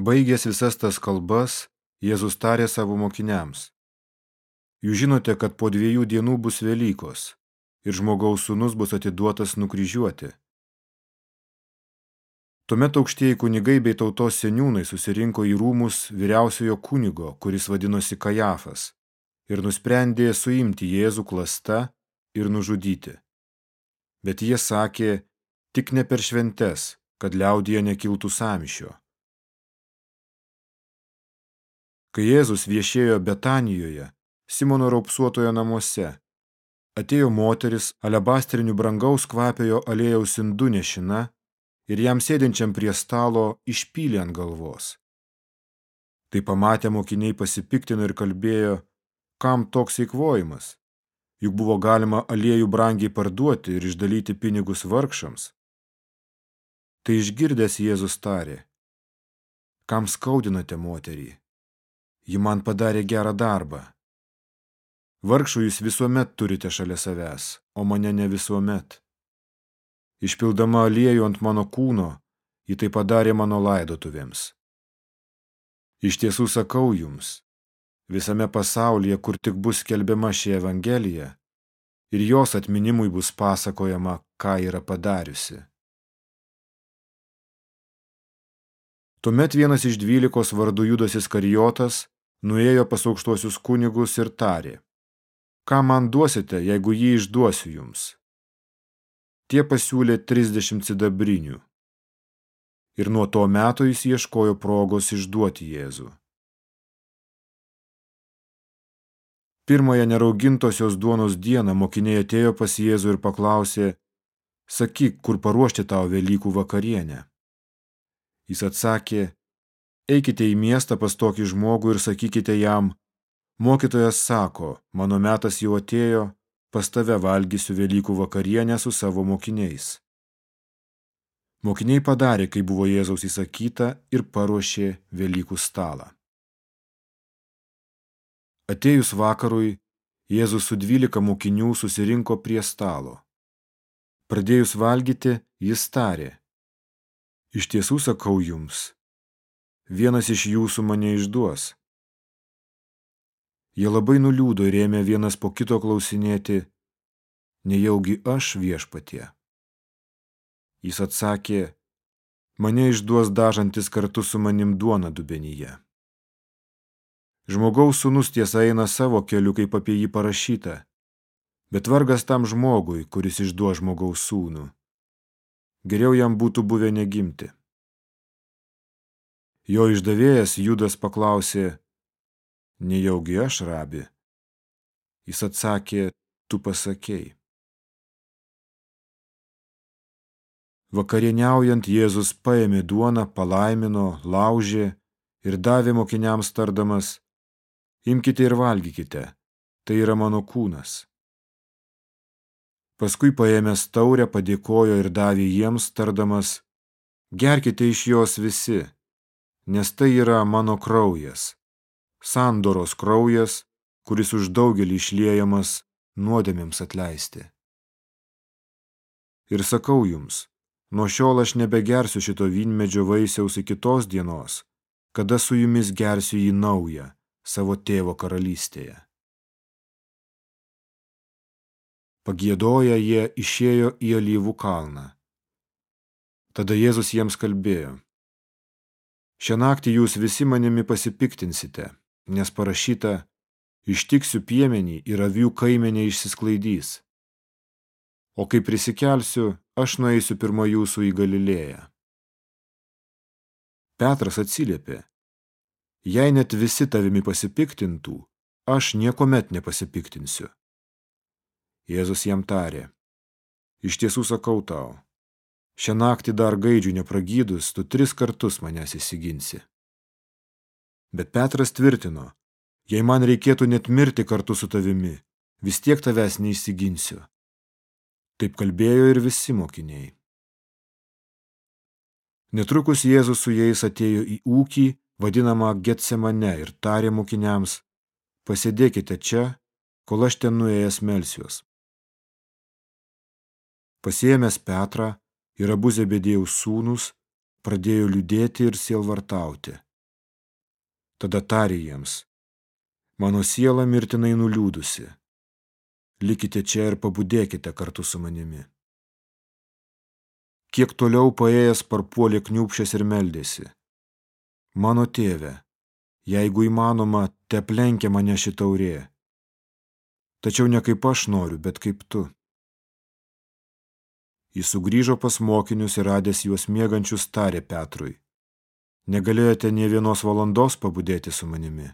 Baigęs visas tas kalbas, Jėzus tarė savo mokiniams. Jūs žinote, kad po dviejų dienų bus Velykos ir žmogaus sūnus bus atiduotas nukryžiuoti. Tuomet aukštieji kunigai bei tautos seniūnai susirinko į rūmus vyriausiojo kunigo, kuris vadinosi Kajafas, ir nusprendė suimti Jėzų klasta ir nužudyti. Bet jie sakė, tik ne per šventes, kad liaudyje nekiltų samišio. Kai Jėzus viešėjo Betanijoje, Simono raupsuotojo namuose, atėjo moteris alebastrinių brangaus kvapiojo aliejaus indų nešina ir jam sėdinčiam prie stalo išpylė ant galvos. Tai pamatę mokiniai pasipiktino ir kalbėjo, kam toks eikvojimas, juk buvo galima aliejų brangiai parduoti ir išdalyti pinigus vargšams. Tai išgirdęs Jėzus tarė, kam skaudinate moterį, ji man padarė gerą darbą. Vargšų jūs visuomet turite šalia savęs, o mane ne visuomet. Išpildama aliejų ant mano kūno, ji tai padarė mano laidotuvėms. Iš tiesų sakau jums, visame pasaulyje, kur tik bus skelbiama ši evangelija, ir jos atminimui bus pasakojama, ką yra padariusi. Tuomet vienas iš dvylikos vardų Judas Iskarijotas nuėjo pas aukštuosius kunigus ir tarė, ką man duosite, jeigu jį išduosiu jums? Tie pasiūlė 30 sidabrinių. Ir nuo to meto jis ieškojo progos išduoti Jėzų. Pirmąją neraugintosios duonos dieną mokiniai atėjo pas Jėzų ir paklausė, sakyk, kur paruošti tau Velykų vakarienę. Jis atsakė, Eikite į miestą pas tokį žmogų ir sakykite jam, mokytojas sako, mano metas jau atėjo, pas tave valgysiu Velykų vakarienę su savo mokiniais. Mokiniai padarė, kai buvo Jėzaus įsakyta ir paruošė Velykų stalą. Atėjus vakarui, Jėzus su dvylika mokinių susirinko prie stalo. Pradėjus valgyti, jis tarė, iš tiesų sakau jums, vienas iš jūsų mane išduos. Jie labai nuliūdo ir ėmė vienas po kito klausinėti, nejaugi aš viešpatie. Jis atsakė, mane išduos dažantis kartu su manim duona dubenyje. Žmogaus sūnus tiesa eina savo keliu, kaip apie jį parašyta, bet vargas tam žmogui, kuris išduos žmogaus sūnų. Geriau jam būtų buvę negimti. Jo išdavėjas Judas paklausė, nejaugi aš rabi. Jis atsakė, tu pasakėjai. Vakarieniaujant Jėzus paėmė duoną, palaimino, laužė ir davė mokiniams tardamas, imkite ir valgykite, tai yra mano kūnas. Paskui paėmęs taurę padėkojo ir davė jiems tardamas, gerkite iš jos visi, nes tai yra mano kraujas, sandoros kraujas, kuris už daugelį išliejamas nuodėmėms atleisti. Ir sakau jums, nuo šiol aš nebegersiu šito vynmedžio vaisiaus iki tos dienos, kada su jumis gersiu jį naują savo tėvo karalystėje. Pagėdoję jie išėjo į alyvų kalną. Tada Jėzus jiems kalbėjo. Šią naktį jūs visi manimi pasipiktinsite, nes parašyta, ištiksiu piemenį ir avių kaimenė išsisklaidys. O kai prisikelsiu, aš nueisiu pirmo jūsų į Galilėją. Petras atsiliepė, jei net visi tavimi pasipiktintų, aš niekomet nepasipiktinsiu. Jėzus jam tarė, iš tiesų sakau tau, Šią naktį dar gaidžių nepragydus, tu tris kartus manęs įsiginsi. Bet Petras tvirtino, jei man reikėtų net mirti kartu su tavimi, vis tiek tavęs neįsiginsiu. Taip kalbėjo ir visi mokiniai. Netrukus Jėzus su jais atėjo į ūkį, vadinamą Getsemane, ir tarė mokiniams, pasėdėkite čia, kol aš ten nuėjęs melsiuos. Pasiėmęs Petrą, ir abu Zebedėjaus sūnus pradėjo liūdėti ir sielvartauti. Tada tarė jiems, mano siela mirtinai nuliūdusi. Likite čia ir pabudėkite kartu su manimi. Kiek toliau paėjęs parpuolė kniūpšės ir meldėsi. Mano tėve, jeigu įmanoma, te plenkia mane šitaurė. Tačiau ne kaip aš noriu, bet kaip tu. Jis sugrįžo pas mokinius ir radęs juos miegančius tarė Petrui. Negalėjote nie vienos valandos pabudėti su manimi.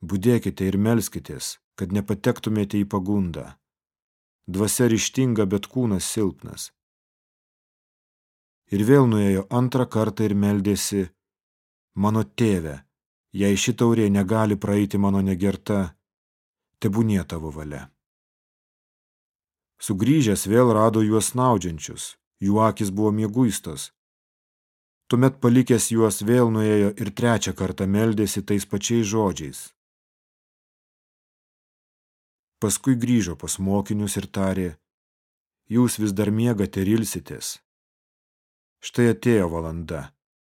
Budėkite ir melskitės, kad nepatektumėte į pagundą. Dvasia ryštinga, bet kūnas silpnas. Ir vėl nuėjo antrą kartą ir meldėsi, mano tėve, jei ši taurė negali praeiti mano negerta, tebūnie tavo valia. Sugrįžęs vėl rado juos snaudžiančius, jų akis buvo mieguistos. Tuomet palikęs juos vėl nuėjo ir trečią kartą meldėsi tais pačiais žodžiais. Paskui grįžo pas mokinius ir tarė, jūs vis dar miegate ir ilsitės. Štai atėjo valanda,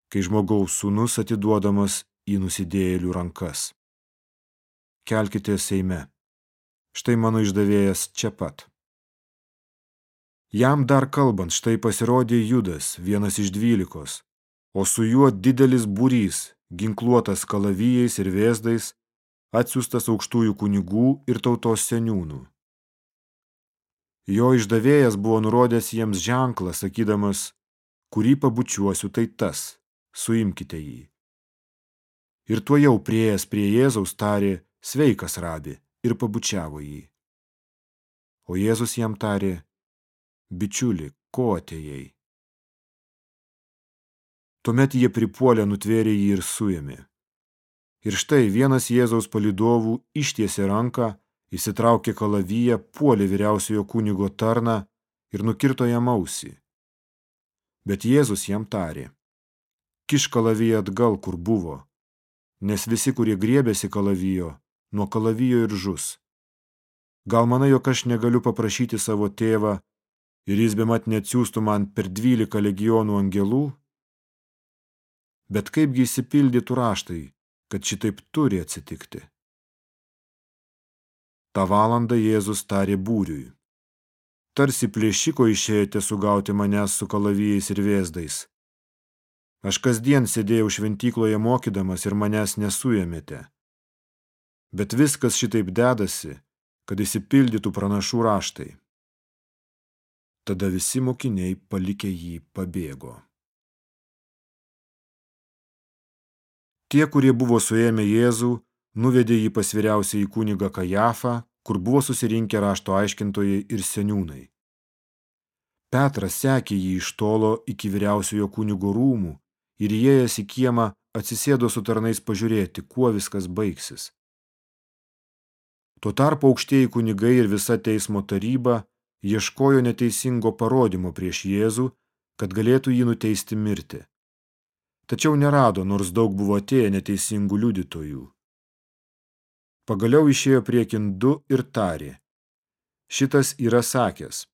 kai žmogaus sūnus atiduodamas į nusidėjėlių rankas. Kelkite Seime. Štai mano išdavėjas čia pat. Jam dar kalbant, štai pasirodė Judas, vienas iš dvylikos, o su juo didelis būrys, ginkluotas kalavijais ir vėzdais, atsiųstas aukštųjų kunigų ir tautos seniūnų. Jo išdavėjas buvo nurodęs jiems ženklą, sakydamas, kurį pabučiuosiu, tai tas, suimkite jį. Ir tuo jau prieėjęs prie Jėzaus tarė, sveikas rabi, ir pabučiavo jį. O Jėzus jam tarė, bičiuli, ko atėjai? Tuomet jie pripuolė, nutvėrė jį ir suėmė. Ir štai vienas Jėzaus palidovų ištiesė ranką, įsitraukė kalavyje, puolė vyriausiojo kunigo tarną ir nukirto jam ausį. Bet Jėzus jam tarė, kiš kalavyje atgal, kur buvo, nes visi, kurie griebėsi kalavijo, nuo kalavijo ir žus. Gal manai, jog aš negaliu paprašyti savo tėvą, ir jis bemat neatsiųstų man per dvylika legionų angelų? Bet kaipgi įsipildytų raštai, kad šitaip turi atsitikti? Ta valandą Jėzus tarė būriui. Tarsi plėšiko išėjote sugauti manęs su kalavijais ir vėzdais. Aš kasdien sėdėjau šventykloje mokydamas ir manęs nesuėmėte. Bet viskas šitaip dedasi, kad įsipildytų pranašų raštai. Tada visi mokiniai palikę jį pabėgo. Tie, kurie buvo suėmę Jėzų, nuvedė jį pas vyriausiai kunigą Kajafą, kur buvo susirinkę rašto aiškintojai ir seniūnai. Petras sekė jį iš tolo iki vyriausiojo kunigo rūmų ir įėjęs į kiemą atsisėdo su tarnais pažiūrėti, kuo viskas baigsis. Tuo tarpu aukštieji kunigai ir visa teismo taryba ieškojo neteisingo parodymo prieš Jėzų, kad galėtų jį nuteisti mirti. Tačiau nerado, nors daug buvo atėję neteisingų liudytojų. Pagaliau išėjo priekin du ir tarė. Šitas yra sakęs,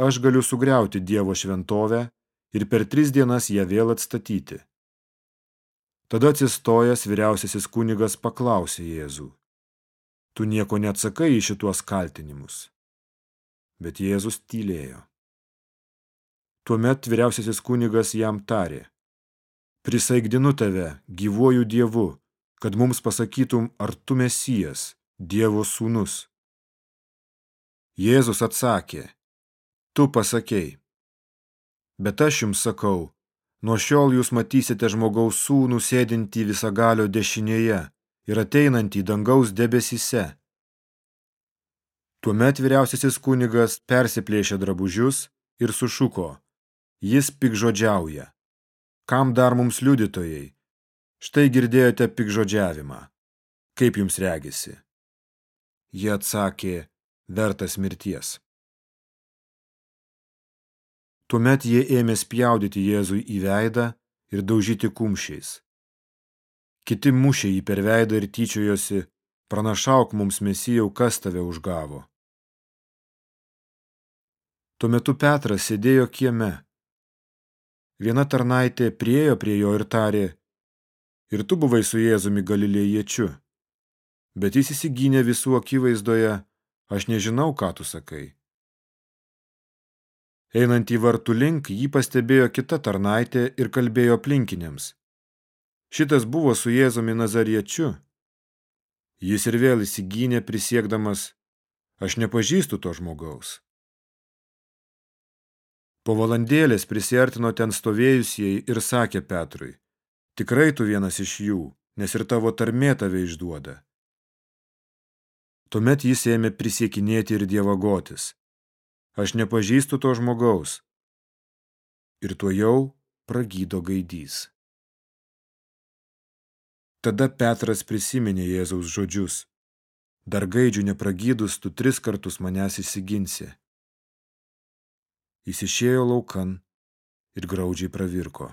aš galiu sugriauti Dievo šventovę ir per tris dienas ją vėl atstatyti. Tada atsistojęs vyriausiasis kunigas paklausė Jėzų. Tu nieko neatsakai į šituos kaltinimus bet Jėzus tylėjo. Tuomet vyriausiasis kunigas jam tarė, prisaigdinu tave gyvuoju Dievu, kad mums pasakytum, ar tu mesijas, Dievo sūnus. Jėzus atsakė, tu pasakei, bet aš jums sakau, nuo šiol jūs matysite žmogaus sūnų sėdintį visagalio dešinėje ir ateinantį dangaus debesyse. Tuomet vyriausiasis kunigas persiplėšė drabužius ir sušuko. Jis pikžodžiauja. Kam dar mums liudytojai? Štai girdėjote pikžodžiavimą. Kaip jums regisi? Jie atsakė, vertas mirties. Tuomet jie ėmė spjaudyti Jėzui į veidą ir daužyti kumščiais. Kiti mušė jį per veidą ir tyčiojosi, pranašauk mums mesijau, kas tave užgavo. Tuo metu Petras sėdėjo kieme. Viena tarnaitė priejo prie jo ir tarė, ir tu buvai su Jėzumi Galilėjiečiu. Bet jis įsigynė visų akivaizdoje, aš nežinau, ką tu sakai. Einant į vartų link, jį pastebėjo kita tarnaitė ir kalbėjo aplinkiniams. Šitas buvo su Jėzumi Nazariečiu. Jis ir vėl įsigynė prisiekdamas, aš nepažįstu to žmogaus. Po valandėlės prisiartino ten stovėjusieji ir sakė Petrui, tikrai tu vienas iš jų, nes ir tavo tarmė tave išduoda. Tuomet jis ėmė prisiekinėti ir dievagotis. Aš nepažįstu to žmogaus. Ir tuo jau pragydo gaidys. Tada Petras prisiminė Jėzaus žodžius. Dar gaidžių nepragydus, tu tris kartus manęs įsiginsi. Jis išėjo laukan ir graudžiai pravirko.